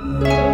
Música